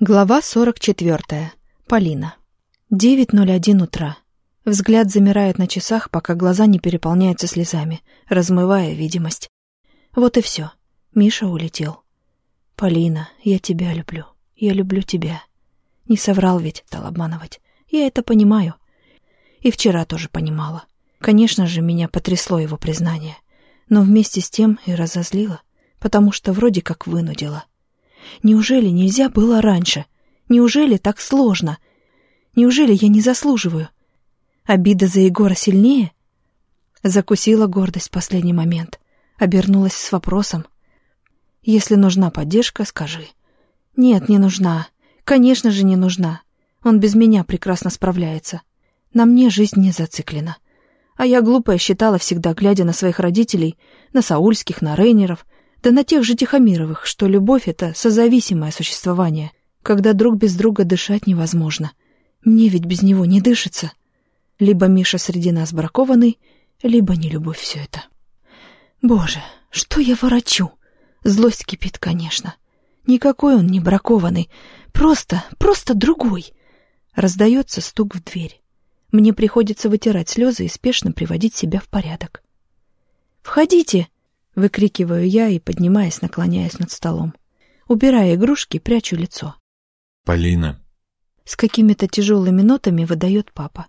Глава 44. Полина. 9.01 утра. Взгляд замирает на часах, пока глаза не переполняются слезами, размывая видимость. Вот и все. Миша улетел. «Полина, я тебя люблю. Я люблю тебя». Не соврал ведь, стал обманывать. Я это понимаю. И вчера тоже понимала. Конечно же, меня потрясло его признание. Но вместе с тем и разозлило, потому что вроде как вынудило. Неужели нельзя было раньше? Неужели так сложно? Неужели я не заслуживаю? Обида за Егора сильнее? Закусила гордость в последний момент. Обернулась с вопросом. Если нужна поддержка, скажи. Нет, не нужна. Конечно же, не нужна. Он без меня прекрасно справляется. На мне жизнь не зациклена. А я глупая считала всегда, глядя на своих родителей, на Саульских, на Рейнеров, да на тех же Тихомировых, что любовь — это созависимое существование, когда друг без друга дышать невозможно. Мне ведь без него не дышится. Либо Миша среди нас бракованный, либо не любовь все это. Боже, что я ворочу? Злость кипит, конечно. Никакой он не бракованный, просто, просто другой. Раздается стук в дверь. Мне приходится вытирать слезы и спешно приводить себя в порядок. «Входите!» Выкрикиваю я и, поднимаясь, наклоняясь над столом. Убирая игрушки, прячу лицо. «Полина». С какими-то тяжелыми нотами выдает папа.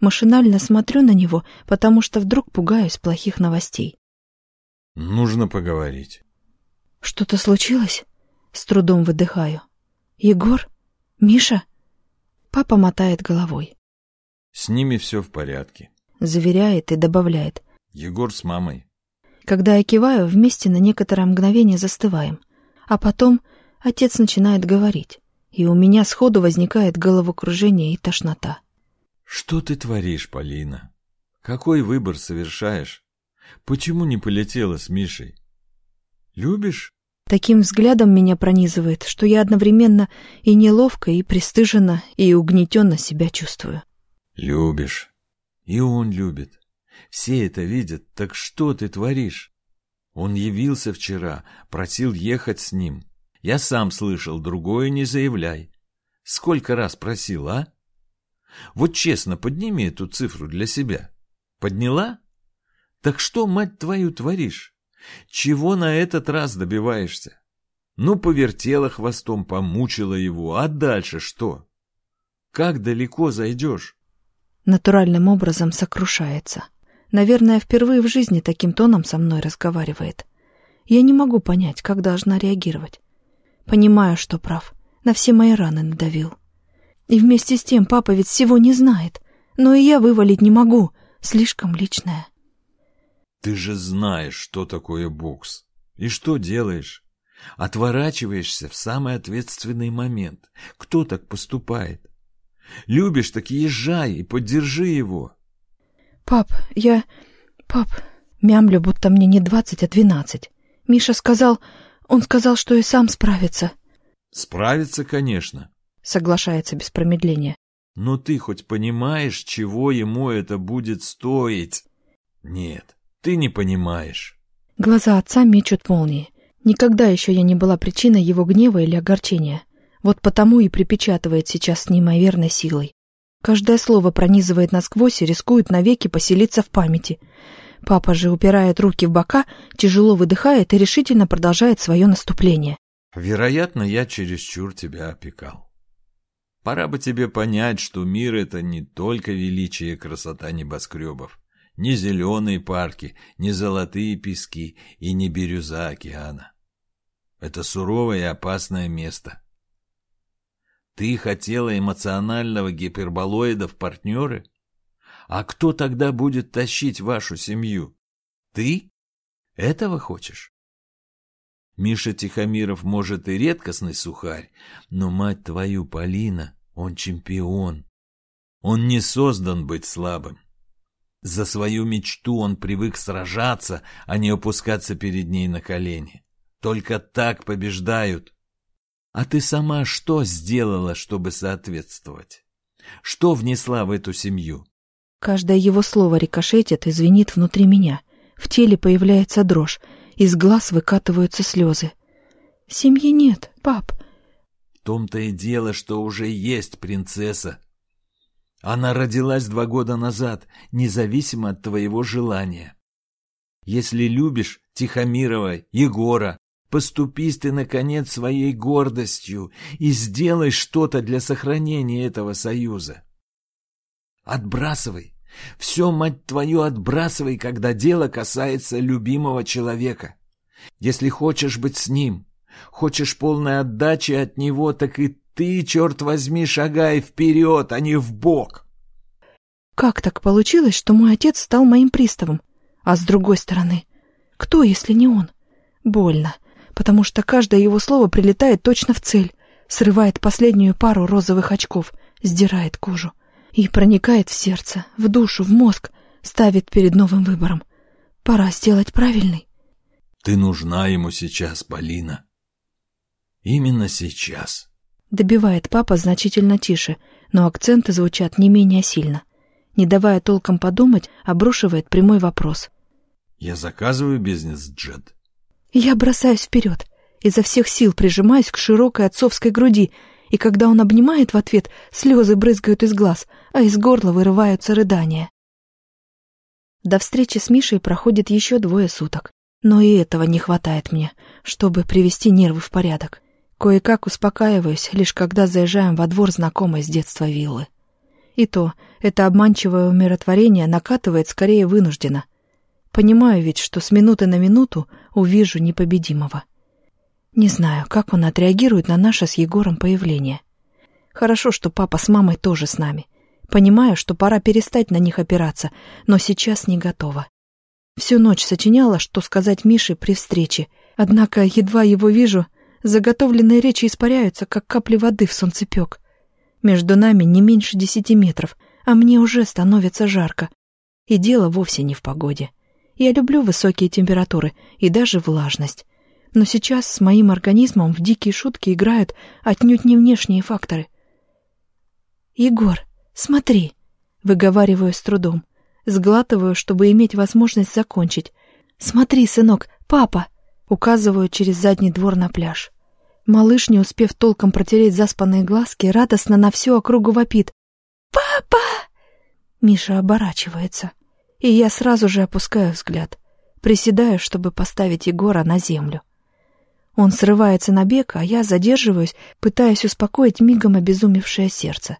Машинально смотрю на него, потому что вдруг пугаюсь плохих новостей. «Нужно поговорить». «Что-то случилось?» С трудом выдыхаю. «Егор? Миша?» Папа мотает головой. «С ними все в порядке», — заверяет и добавляет. «Егор с мамой. Когда я киваю, вместе на некоторое мгновение застываем. А потом отец начинает говорить, и у меня сходу возникает головокружение и тошнота. «Что ты творишь, Полина? Какой выбор совершаешь? Почему не полетела с Мишей? Любишь?» Таким взглядом меня пронизывает, что я одновременно и неловко, и пристыженно, и угнетенно себя чувствую. «Любишь. И он любит. Все это видят, так что ты творишь? Он явился вчера, просил ехать с ним. Я сам слышал, другое не заявляй. Сколько раз просил, а? Вот честно, подними эту цифру для себя. Подняла? Так что, мать твою, творишь? Чего на этот раз добиваешься? Ну, повертела хвостом, помучила его, а дальше что? Как далеко зайдешь? Натуральным образом сокрушается. Наверное, впервые в жизни таким тоном со мной разговаривает. Я не могу понять, как должна реагировать. Понимаю, что прав. На все мои раны надавил. И вместе с тем папа ведь всего не знает. Но и я вывалить не могу. Слишком личное. Ты же знаешь, что такое бокс. И что делаешь? Отворачиваешься в самый ответственный момент. Кто так поступает? Любишь, так езжай и поддержи его. «Пап, я... Пап...» Мямлю, будто мне не двадцать, а двенадцать. Миша сказал... Он сказал, что и сам справится. «Справится, конечно», — соглашается без промедления. «Но ты хоть понимаешь, чего ему это будет стоить?» «Нет, ты не понимаешь». Глаза отца мечут молнии. Никогда еще я не была причиной его гнева или огорчения. Вот потому и припечатывает сейчас с неимоверной силой. Каждое слово пронизывает насквозь и рискует навеки поселиться в памяти. Папа же упирает руки в бока, тяжело выдыхает и решительно продолжает свое наступление. «Вероятно, я чересчур тебя опекал. Пора бы тебе понять, что мир — это не только величие и красота небоскребов, не зеленые парки, не золотые пески и не бирюза океана. Это суровое и опасное место, ты хотела эмоционального гиперболоида в партнеры? А кто тогда будет тащить вашу семью? Ты? Этого хочешь? Миша Тихомиров, может, и редкостный сухарь, но, мать твою, Полина, он чемпион. Он не создан быть слабым. За свою мечту он привык сражаться, а не опускаться перед ней на колени. Только так побеждают. А ты сама что сделала, чтобы соответствовать? Что внесла в эту семью? Каждое его слово рикошетит и звенит внутри меня. В теле появляется дрожь, из глаз выкатываются слезы. Семьи нет, пап. том-то и дело, что уже есть принцесса. Она родилась два года назад, независимо от твоего желания. Если любишь Тихомирова, Егора, поступись ты, наконец, своей гордостью и сделай что-то для сохранения этого союза. Отбрасывай, все, мать твою, отбрасывай, когда дело касается любимого человека. Если хочешь быть с ним, хочешь полной отдачи от него, так и ты, черт возьми, шагай вперед, а не в бок. Как так получилось, что мой отец стал моим приставом? А с другой стороны, кто, если не он? Больно, потому что каждое его слово прилетает точно в цель, срывает последнюю пару розовых очков, сдирает кожу и проникает в сердце, в душу, в мозг, ставит перед новым выбором. Пора сделать правильный. Ты нужна ему сейчас, Полина. Именно сейчас. Добивает папа значительно тише, но акценты звучат не менее сильно. Не давая толком подумать, обрушивает прямой вопрос. «Я заказываю бизнес-джет». Я бросаюсь вперед, изо всех сил прижимаюсь к широкой отцовской груди, и когда он обнимает в ответ, слезы брызгают из глаз, а из горла вырываются рыдания. До встречи с Мишей проходит еще двое суток, но и этого не хватает мне, чтобы привести нервы в порядок. Кое-как успокаиваюсь, лишь когда заезжаем во двор знакомой с детства виллы. И то, это обманчивое умиротворение накатывает скорее вынужденно. Понимаю ведь, что с минуты на минуту увижу непобедимого. Не знаю, как он отреагирует на наше с Егором появление. Хорошо, что папа с мамой тоже с нами. Понимаю, что пора перестать на них опираться, но сейчас не готова. Всю ночь сочиняла, что сказать Мише при встрече, однако едва его вижу, Заготовленные речи испаряются, как капли воды в солнцепек. Между нами не меньше десяти метров, а мне уже становится жарко. И дело вовсе не в погоде. Я люблю высокие температуры и даже влажность. Но сейчас с моим организмом в дикие шутки играют отнюдь не внешние факторы. «Егор, смотри!» — выговариваю с трудом. Сглатываю, чтобы иметь возможность закончить. «Смотри, сынок, папа!» — указываю через задний двор на пляж. Малыш, не успев толком протереть заспанные глазки, радостно на всю округу вопит. «Папа!» Миша оборачивается, и я сразу же опускаю взгляд, приседаю, чтобы поставить Егора на землю. Он срывается на бег, а я задерживаюсь, пытаясь успокоить мигом обезумевшее сердце.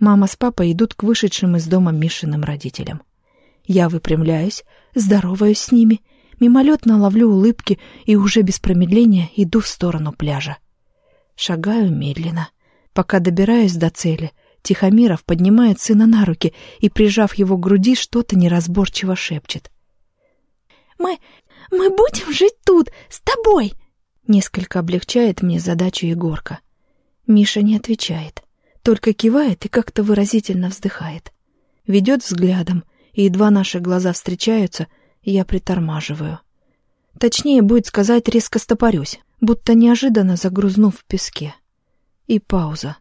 Мама с папой идут к вышедшим из дома Мишиным родителям. Я выпрямляюсь, здороваюсь с ними — Мимолетно ловлю улыбки и уже без промедления иду в сторону пляжа. Шагаю медленно. Пока добираюсь до цели, Тихомиров поднимает сына на руки и, прижав его к груди, что-то неразборчиво шепчет. «Мы... мы будем жить тут, с тобой!» Несколько облегчает мне задачу Егорка. Миша не отвечает, только кивает и как-то выразительно вздыхает. Ведет взглядом, и едва наши глаза встречаются — я притормаживаю. Точнее, будет сказать, резко стопорюсь, будто неожиданно загрузнув в песке. И пауза.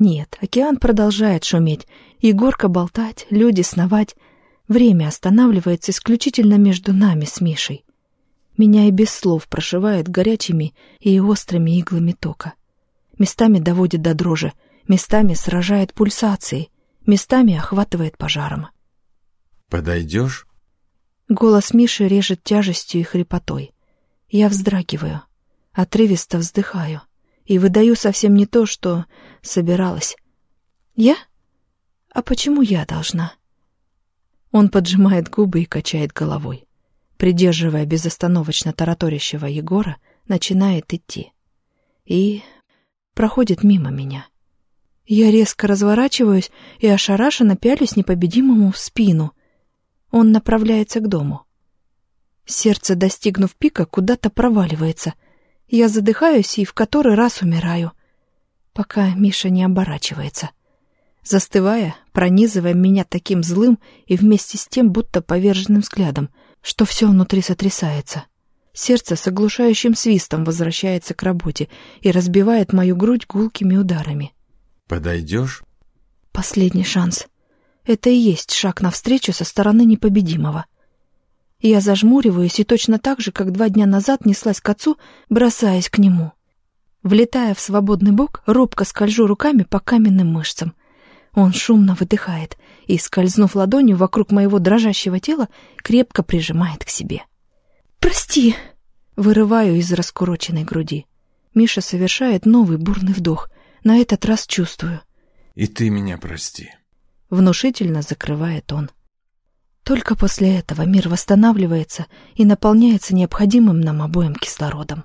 Нет, океан продолжает шуметь, Егорка болтать, люди сновать. Время останавливается исключительно между нами с Мишей. Меня и без слов прошивает горячими и острыми иглами тока. Местами доводит до дрожи, местами сражает пульсацией, местами охватывает пожаром. «Подойдешь?» Голос Миши режет тяжестью и хрипотой. Я вздрагиваю, отрывисто вздыхаю и выдаю совсем не то, что собиралась. «Я? А почему я должна?» Он поджимает губы и качает головой. Придерживая безостановочно тараторящего Егора, начинает идти. И проходит мимо меня. Я резко разворачиваюсь и ошарашенно пялюсь непобедимому в спину — он направляется к дому. Сердце, достигнув пика, куда-то проваливается. Я задыхаюсь и в который раз умираю, пока Миша не оборачивается. Застывая, пронизывая меня таким злым и вместе с тем будто поверженным взглядом, что все внутри сотрясается. Сердце с оглушающим свистом возвращается к работе и разбивает мою грудь гулкими ударами. «Подойдешь?» Последний шанс — это и есть шаг навстречу со стороны непобедимого. Я зажмуриваюсь и точно так же, как два дня назад неслась к отцу, бросаясь к нему. Влетая в свободный бок, робко скольжу руками по каменным мышцам. Он шумно выдыхает и, скользнув ладонью вокруг моего дрожащего тела, крепко прижимает к себе. «Прости!» — вырываю из раскуроченной груди. Миша совершает новый бурный вдох. На этот раз чувствую. «И ты меня прости!» Внушительно закрывает он. Только после этого мир восстанавливается и наполняется необходимым нам обоим кислородом.